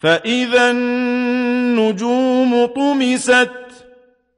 فَإِذَا النُّجُومُ طُمِسَتْ